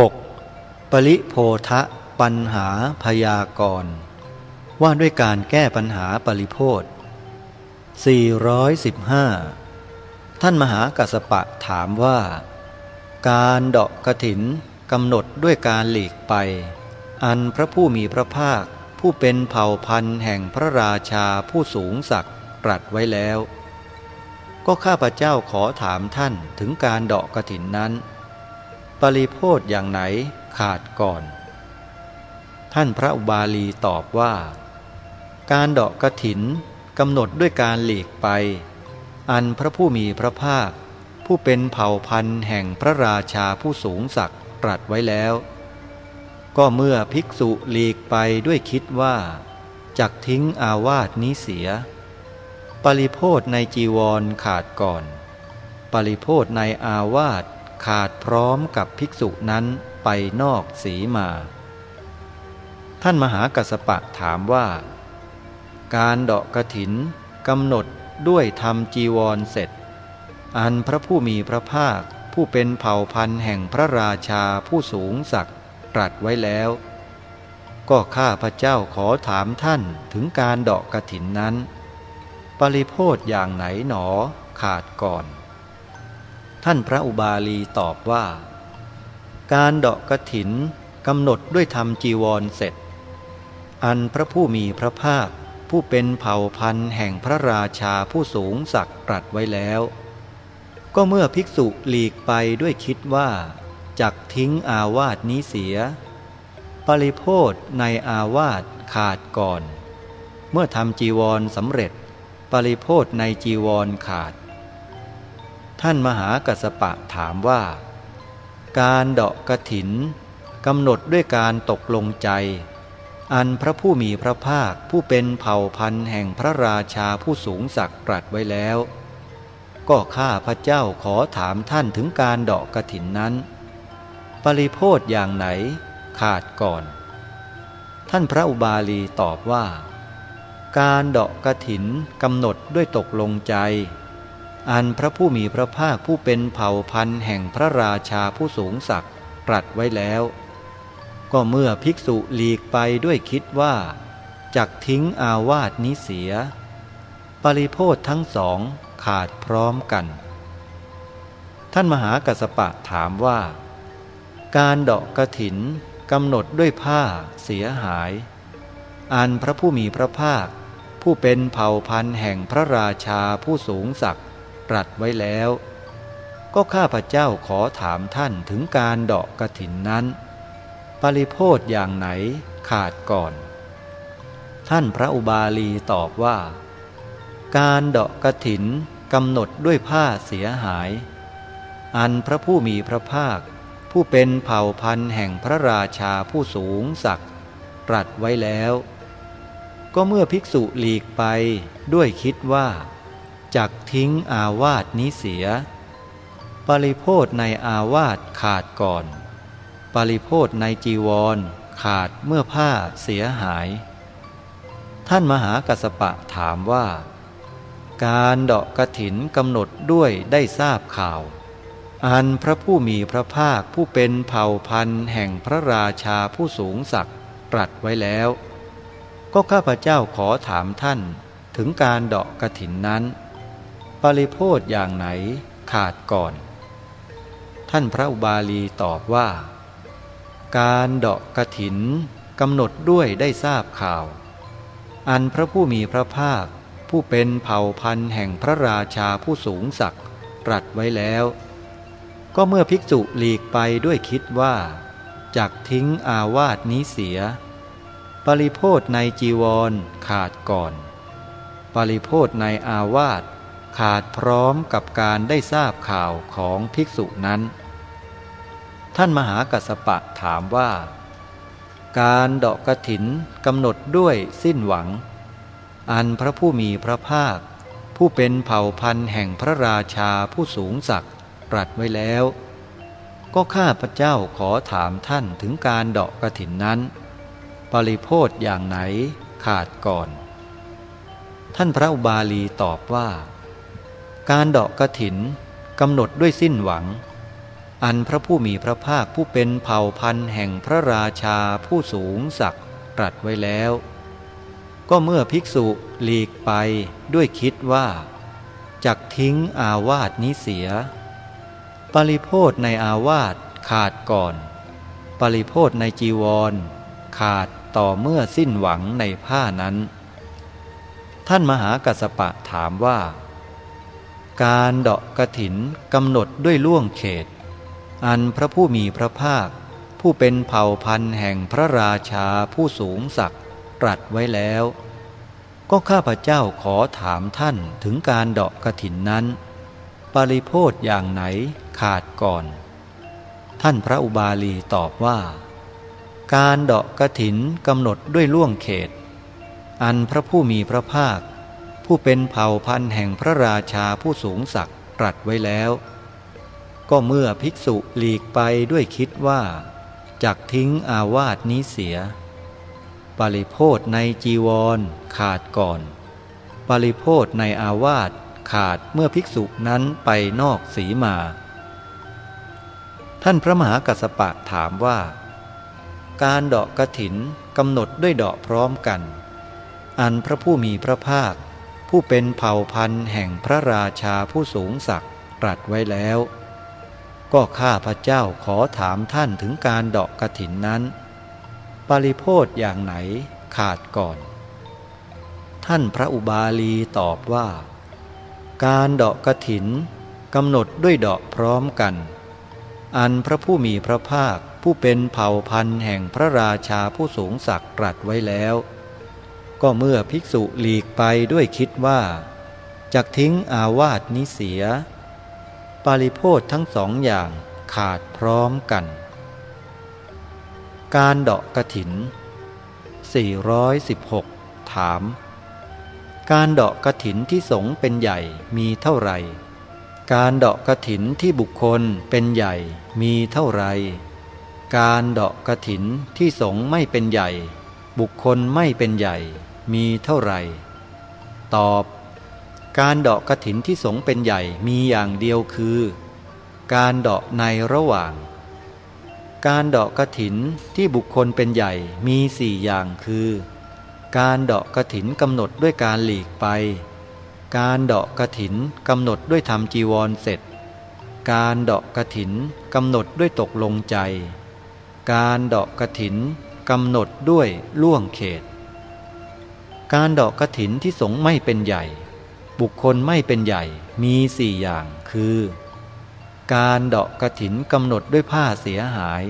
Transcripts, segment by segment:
6. ปริโพทะปัญหาพยากรณ์ว่าด้วยการแก้ปัญหาปริโพธ415 ท่านมหากัสปะถามว่า การเดาะกระถินกำหนดด้วยการหลีกไป อันพระผู้มีพระภาค ผู้เป็นเผ่าพันธุ์แห่งพระราชาผู้สูงศักดิ์ตรัสไว้แล้ว ก็ข้าพเจ้าขอถามท่านถึงการเดาะกระถินนั้น ปริโพธอย่างไหนขาดก่อน ท่านพระอุบาลีตอบว่า การเดาะกระถินกำหนดด้วยการหลีกไป อันพระผู้มีพระภาค ผู้เป็นเผ่าพันธุ์แห่งพระราชาผู้สูงศักดิ์ตรัสไว้แล้ว ก็เมื่อภิกษุหลีกไปด้วยคิดว่าจักทิ้งอาวาสนี้เสีย ปริโพธในจีวรขาดก่อน ปริโพธในอาวาส ขาดพร้อมกับภิกษุนั้นไปนอกสีมา ท่านมหากัสปะถามว่า การเดาะกระถินกำหนดด้วยทำจีวรเสร็จ อันพระผู้มีพระภาคผู้เป็นเผ่าพันธุ์แห่งพระราชาผู้สูงศักดิ์ตรัสไว้แล้ว ก็ข้าพระเจ้าขอถามท่านถึงการเดาะกระถินนั้น ปริโพธอย่างไหนหนอขาดก่อน ท่านพระอุบาลีตอบว่า การเดาะกระถินกำหนดด้วยทำจีวรเสร็จ อันพระผู้มีพระภาคผู้เป็นเผ่าพันธุ์แห่งพระราชาผู้สูงศักดิ์ตรัสไว้แล้ว ก็เมื่อภิกษุหลีกไปด้วยคิดว่าจักทิ้งอาวาสนี้เสีย ปริโพธในอาวาสขาดก่อน เมื่อทำจีวรสำเร็จ ปริโพธในจีวรขาด ท่านมหากัสปะถามว่า การเดาะกระถินกำหนดด้วยการตกลงใจ อันพระผู้มีพระภาคผู้เป็นเผ่าพันธุ์แห่งพระราชาผู้สูงศักดิ์ตรัสไว้แล้ว ก็ข้าพระเจ้าขอถามท่านถึงการเดาะกระถินนั้น ปริโพธอย่างไหน ขาดก่อน ท่านพระอุบาลีตอบว่า การเดาะกระถินกำหนดด้วยตกลงใจ อันพระผู้มีพระภาคผู้เป็นเผ่าพันธุ์แห่งพระราชาผู้สูงศักดิ์ตรัสไว้แล้ว ก็เมื่อภิกษุหลีกไปด้วยคิดว่าจักทิ้งอาวาสนี้เสีย ปริโพธทั้งสองขาดพร้อมกัน ท่านมหากัสปะถามว่า การเดาะกระถินกำหนดด้วยผ้าเสียหาย อันพระผู้มีพระภาค ผู้เป็นเผ่าพันธุ์แห่งพระราชาผู้สูงศักดิ์ รัสไว้แล้ว ก็ข้าพเจ้าขอถามท่านถึงการเดาะกระถินนั้น ปริโพธอย่างไหนขาดก่อน ท่านพระอุบาลีตอบว่า การเดาะกระถินกำหนดด้วยผ้าเสียหาย อันพระผู้มีพระภาค ผู้เป็นเผ่าพันธุ์แห่งพระราชาผู้สูงศักดิ์ตรัสไว้แล้ว ก็เมื่อภิกษุหลีกไปด้วยคิดว่า จักทิ้งอาวาสนี้เสีย ปริโพธในอาวาสขาดก่อน ปริโพธในจีวร ขาดเมื่อผ้าเสียหาย ท่านมหากัสปะถามว่า การเดาะกระถินกำหนดด้วยได้ทราบข่าว อันพระผู้มีพระภาคผู้เป็นเผ่าพันธุ์แห่งพระราชาผู้สูงศักดิ์ตรัสไว้แล้ว ก็ข้าพเจ้าขอถามท่านถึงการเดาะกระถินนั้น ปริโพธอย่างไหนขาดก่อน ท่านพระอุบาลีตอบว่า การเดาะกระถินกำหนดด้วยได้ทราบข่าว อันพระผู้มีพระภาค ผู้เป็นเผ่าพันธุ์แห่งพระราชาผู้สูงศักดิ์ตรัสไว้แล้ว ก็เมื่อภิกษุหลีกไปด้วยคิดว่าจักทิ้งอาวาสนี้เสีย ปริโพธในจีวรขาดก่อน ปริโพธในอาวาส ขาดพร้อมกับการได้ทราบข่าวของภิกษุนั้น ท่านมหากัสปะถามว่า การเดาะกระถินกำหนดด้วยสิ้นหวัง อันพระผู้มีพระภาค ผู้เป็นเผ่าพันธุ์แห่งพระราชาผู้สูงศักดิ์ตรัสไว้แล้ว ก็ข้าพระเจ้าขอถามท่านถึงการเดาะกระถินนั้น ปริโพธอย่างไหนขาดก่อน ท่านพระอุบาลีตอบว่า การเดาะกระถินกำหนดด้วยสิ้นหวัง อันพระผู้มีพระภาคผู้เป็นเผ่าพันธุ์แห่งพระราชาผู้สูงศักดิ์ตรัสไว้แล้ว ก็เมื่อภิกษุหลีกไปด้วยคิดว่าจักทิ้งอาวาสนี้เสีย ปริโพธในอาวาสขาดก่อน ปริโพธในจีวร ขาดต่อเมื่อสิ้นหวังในผ้านั้น ท่านมหากัสปะถามว่า การเดาะกระถินกำหนดด้วยล่วงเขต อันพระผู้มีพระภาค ผู้เป็นเผ่าพันธุ์แห่งพระราชาผู้สูงศักดิ์ตรัสไว้แล้ว ก็ข้าพเจ้าขอถามท่านถึงการเดาะกระถินนั้น ปริโพธอย่างไหนขาดก่อน ท่านพระอุบาลีตอบว่า การเดาะกระถินกำหนดด้วยล่วงเขต อันพระผู้มีพระภาค ผู้เป็นเผ่าพันธุ์แห่งพระราชาผู้สูงศักดิ์ตรัสไว้แล้ว ก็เมื่อภิกษุหลีกไปด้วยคิดว่าจักทิ้งอาวาสนี้เสีย ปริโพธในจีวรขาดก่อน ปริโพธในอาวาสขาดเมื่อภิกษุนั้นไปนอกสีมา ท่านพระมหากัสปะถามว่า การเดาะกระถินกำหนดด้วยเดาะพร้อมกัน อันพระผู้มีพระภาค ผู้เป็นเผ่าพันธุ์แห่งพระราชาผู้สูงศักดิ์ตรัสไว้แล้ว ก็ข้าพระเจ้าขอถามท่านถึงการเดาะกระถินนั้น ปริโพธอย่างไหนขาดก่อน ท่านพระอุบาลีตอบว่า การเดาะกระถินกำหนดด้วยเดาะพร้อมกัน อันพระผู้มีพระภาคผู้เป็นเผ่าพันธุ์แห่งพระราชาผู้สูงศักดิ์ตรัสไว้แล้ว ก็เมื่อภิกษุหลีกไปด้วยคิดว่าจากทิ้งอาวาสนี้เสีย ปาริโพธทั้งสองอย่างขาดพร้อมกัน การเดาะกระถิน 416 ถาม การเดาะกระถินที่สงเป็นใหญ่มีเท่าไหร่ การเดาะกระถินที่บุคคลเป็นใหญ่มีเท่าไรการเดาะกระถินที่สงไม่เป็นใหญ่ บุคคลไม่เป็นใหญ่ มีเท่าไหร่ ตอบ การเดาะกระถินที่สงเป็นใหญ่มีอย่างเดียวคือ การเดาะในระหว่าง การเดาะกระถินที่บุคคลเป็นใหญ่มีสี่อย่างคือ การเดาะกระถินกำหนดด้วยการหลีกไป การเดาะกระถินกำหนดด้วยทำจีวรเสร็จ การเดาะกระถินกำหนดด้วยตกลงใจ การดอกกระถินกำหนดด้วยล่วงเขต การดอกกระถินที่สงไม่เป็นใหญ่ บุคคลไม่เป็นใหญ่มีสี่อย่างคือ การดอกกระถินกำหนดด้วยผ้าเสียหาย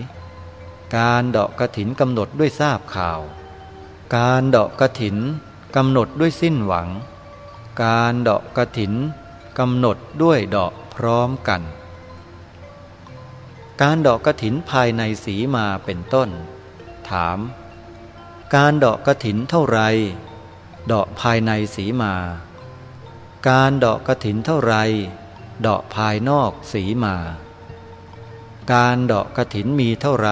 การดอกกระถินกำหนดด้วยทราบข่าว การดอกกระถินกำหนดด้วยสิ้นหวัง การดอกกระถินกำหนดด้วยดอกพร้อมกัน การดอกกระถินภายในสีมาเป็นต้น ถาม การดอกกระถินเท่าไร ดอกภายในสีมา การดอกกระถินเท่าไรดอกภายนอกสีมา การดอกกระถินมีเท่าไร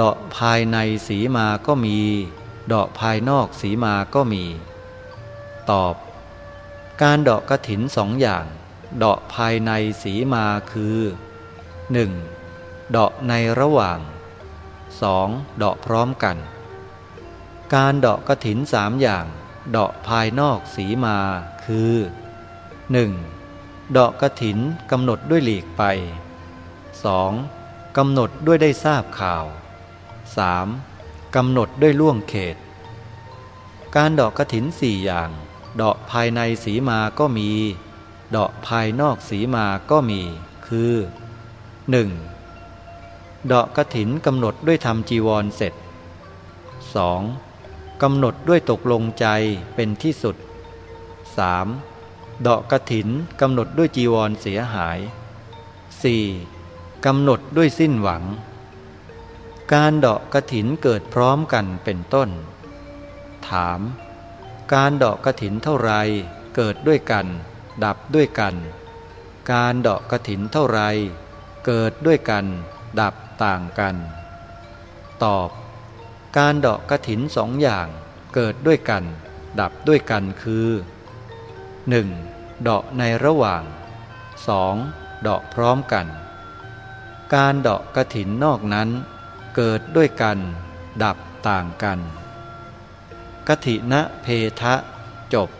ดอกภายในสีมาก็มีดอกภายนอกสีมาก็มี ตอบ การดอกกระถินสองอย่างดอกภายในสีมาคือ 1. เดาะในระหว่าง 2. เดาะพร้อมกัน การเดาะกระถินสามอย่าง เดาะภายนอกสีมา คือ 1. เดาะกระถินกำหนดด้วยหลีกไป 2. กำหนดด้วยได้ทราบข่าว 3. กำหนดด้วยล่วงเขต การเดาะกระถินสี่อย่าง เดาะภายในสีมาก็มี เดาะภายนอกสีมาก็มี คือหนึ่งดอกกระถินกำหนดด้วยทำจีวรเสร็จ 2. กำหนดด้วยตกลงใจเป็นที่สุด 3. ดอกกระถินกำหนดด้วยจีวรเสียหาย 4. กำหนดด้วยสิ้นหวัง การเดอกกระถินเกิดพร้อมกันเป็นต้น ถาม การเดอกกระถินเท่าไรเกิดด้วยกัน ดับด้วยกัน การเดอกกระถินเท่าไรเกิดด้วยกัน ดับต่างกัน ตอบ การดอกกระถินสองอย่างเกิดด้วยกัน ดับด้วยกันคือ 1. เดาะในระหว่าง 2. เดาะพร้อมกัน การเดาะกระถินนอกนั้น เกิดด้วยกัน ดับต่างกันกถินะเพทะจบ